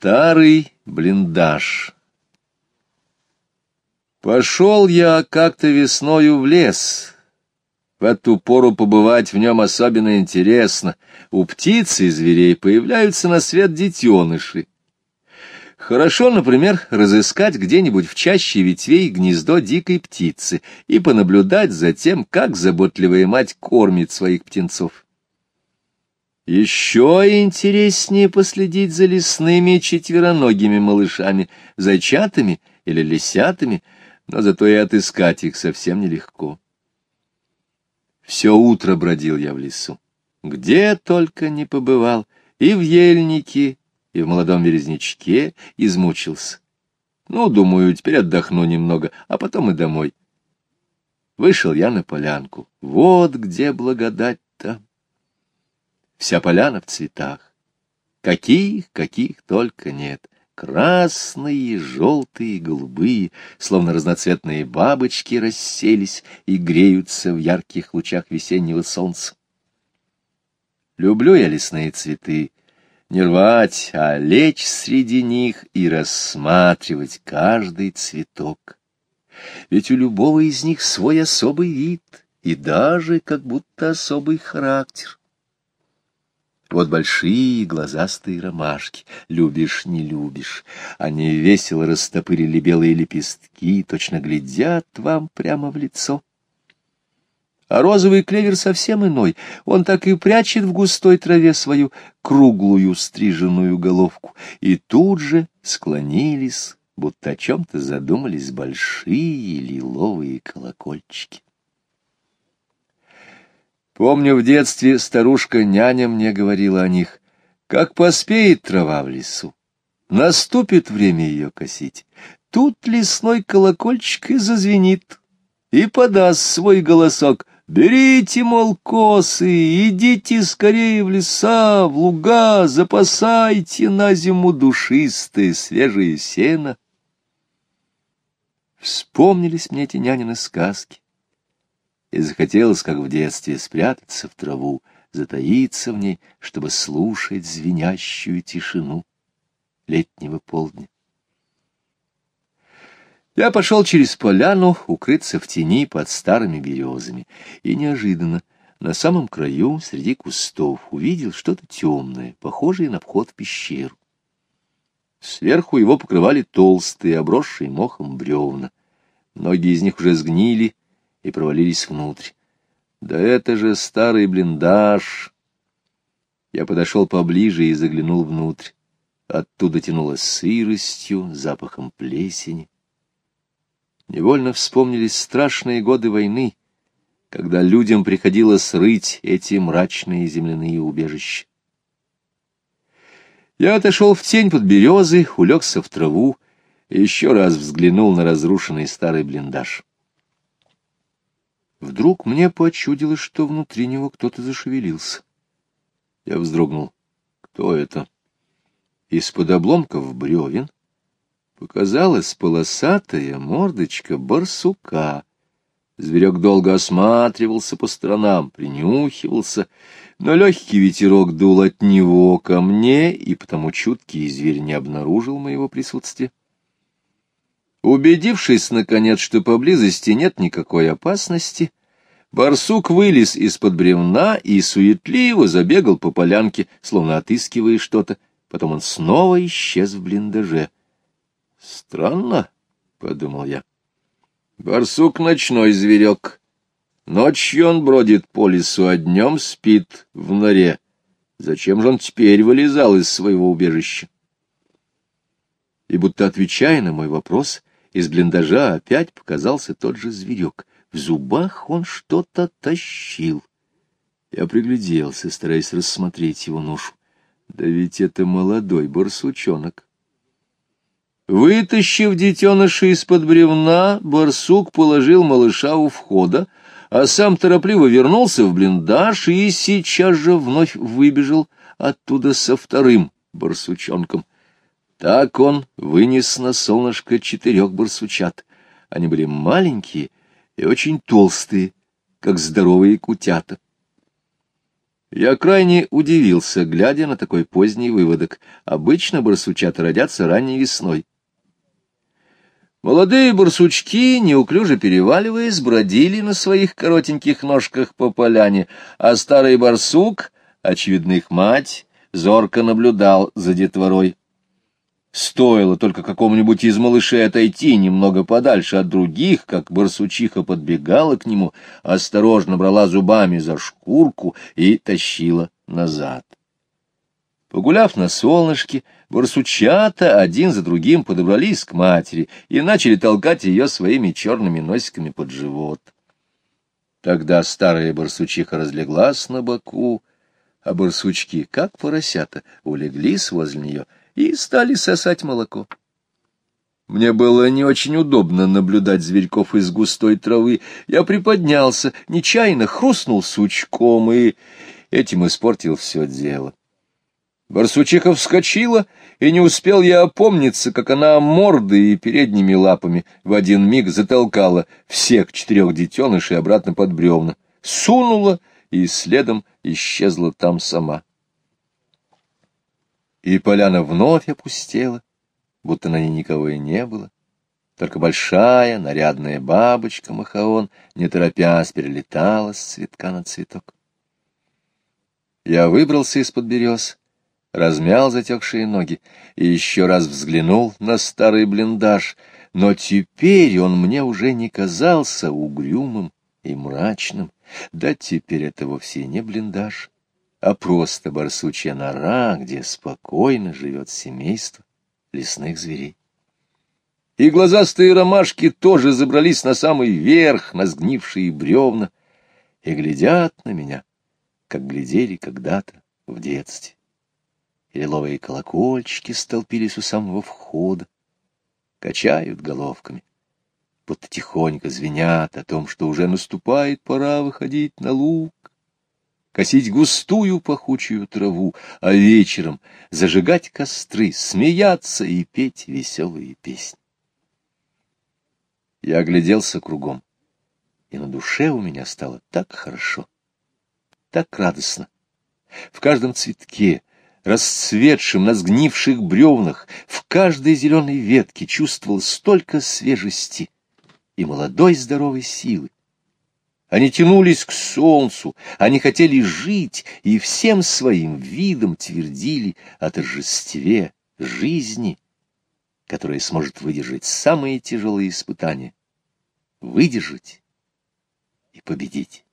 Старый блиндаж Пошел я как-то весною в лес. В эту пору побывать в нем особенно интересно. У птиц и зверей появляются на свет детеныши. Хорошо, например, разыскать где-нибудь в чаще ветвей гнездо дикой птицы и понаблюдать за тем, как заботливая мать кормит своих птенцов. Еще интереснее последить за лесными четвероногими малышами, зайчатами или лисятами, но зато и отыскать их совсем нелегко. Все утро бродил я в лесу, где только не побывал, и в ельнике, и в молодом березнячке измучился. Ну, думаю, теперь отдохну немного, а потом и домой. Вышел я на полянку. Вот где благодать-то! Вся поляна в цветах. Каких, каких только нет. Красные, желтые, голубые, словно разноцветные бабочки расселись и греются в ярких лучах весеннего солнца. Люблю я лесные цветы, не рвать, а лечь среди них и рассматривать каждый цветок. Ведь у любого из них свой особый вид и даже как будто особый характер. Вот большие глазастые ромашки, любишь, не любишь. Они весело растопырили белые лепестки, точно глядят вам прямо в лицо. А розовый клевер совсем иной, он так и прячет в густой траве свою круглую стриженную головку. И тут же склонились, будто о чем-то задумались большие лиловые колокольчики. Помню, в детстве старушка-няня мне говорила о них. Как поспеет трава в лесу, наступит время ее косить. Тут лесной колокольчик и зазвенит, и подаст свой голосок. Берите, мол, косы, идите скорее в леса, в луга, запасайте на зиму душистое свежее сено. Вспомнились мне эти нянины сказки и захотелось, как в детстве, спрятаться в траву, затаиться в ней, чтобы слушать звенящую тишину летнего полдня. Я пошел через поляну, укрыться в тени под старыми березами, и неожиданно на самом краю, среди кустов, увидел что-то темное, похожее на вход в пещеру. Сверху его покрывали толстые, обросшие мохом бревна. Многие из них уже сгнили, и провалились внутрь. Да это же старый блиндаж! Я подошел поближе и заглянул внутрь. Оттуда тянуло сыростью, запахом плесени. Невольно вспомнились страшные годы войны, когда людям приходилось рыть эти мрачные земляные убежища. Я отошел в тень под березы, улегся в траву и еще раз взглянул на разрушенный старый блиндаж. Вдруг мне почудилось, что внутри него кто-то зашевелился. Я вздрогнул. Кто это? Из-под обломков бревен показалась полосатая мордочка барсука. Зверек долго осматривался по сторонам, принюхивался, но легкий ветерок дул от него ко мне, и потому чуткий зверь не обнаружил моего присутствия. Убедившись, наконец, что поблизости нет никакой опасности, барсук вылез из-под бревна и суетливо забегал по полянке, словно отыскивая что-то. Потом он снова исчез в блиндаже. «Странно», — подумал я. «Барсук — ночной зверек. Ночью он бродит по лесу, а днем спит в норе. Зачем же он теперь вылезал из своего убежища?» И будто отвечая на мой вопрос, из блиндажа опять показался тот же зверек. В зубах он что-то тащил. Я пригляделся, стараясь рассмотреть его ношу. Да ведь это молодой барсучонок. Вытащив детеныша из-под бревна, барсук положил малыша у входа, а сам торопливо вернулся в блиндаж и сейчас же вновь выбежал оттуда со вторым барсучонком. Так он вынес на солнышко четырех барсучат. Они были маленькие и очень толстые, как здоровые кутята. Я крайне удивился, глядя на такой поздний выводок. Обычно барсучата родятся ранней весной. Молодые барсучки, неуклюже переваливаясь, бродили на своих коротеньких ножках по поляне, а старый барсук, очевидно их мать, зорко наблюдал за детворой. Стоило только какому-нибудь из малышей отойти немного подальше от других, как барсучиха подбегала к нему, осторожно брала зубами за шкурку и тащила назад. Погуляв на солнышке, барсучата один за другим подобрались к матери и начали толкать ее своими черными носиками под живот. Тогда старая барсучиха разлеглась на боку, а барсучки, как поросята, улеглись возле нее — и стали сосать молоко. Мне было не очень удобно наблюдать зверьков из густой травы. Я приподнялся, нечаянно хрустнул сучком и этим испортил все дело. Барсучиха вскочила, и не успел я опомниться, как она мордой и передними лапами в один миг затолкала всех четырех детенышей обратно под бревна, сунула и следом исчезла там сама и поляна вновь опустела, будто на ней никого и не было. Только большая нарядная бабочка Махаон, не торопясь, перелетала с цветка на цветок. Я выбрался из-под берез, размял затекшие ноги и еще раз взглянул на старый блиндаж, но теперь он мне уже не казался угрюмым и мрачным. Да теперь это вовсе не блиндаж а просто барсучья нора, где спокойно живет семейство лесных зверей. И глазастые ромашки тоже забрались на самый верх, на сгнившие бревна, и глядят на меня, как глядели когда-то в детстве. И лиловые колокольчики столпились у самого входа, качают головками, будто тихонько звенят о том, что уже наступает пора выходить на луг косить густую пахучую траву, а вечером зажигать костры, смеяться и петь веселые песни. Я огляделся кругом, и на душе у меня стало так хорошо, так радостно. В каждом цветке, расцветшем на сгнивших бревнах, в каждой зеленой ветке чувствовал столько свежести и молодой здоровой силы. Они тянулись к солнцу, они хотели жить и всем своим видом твердили о торжестве жизни, которая сможет выдержать самые тяжелые испытания, выдержать и победить.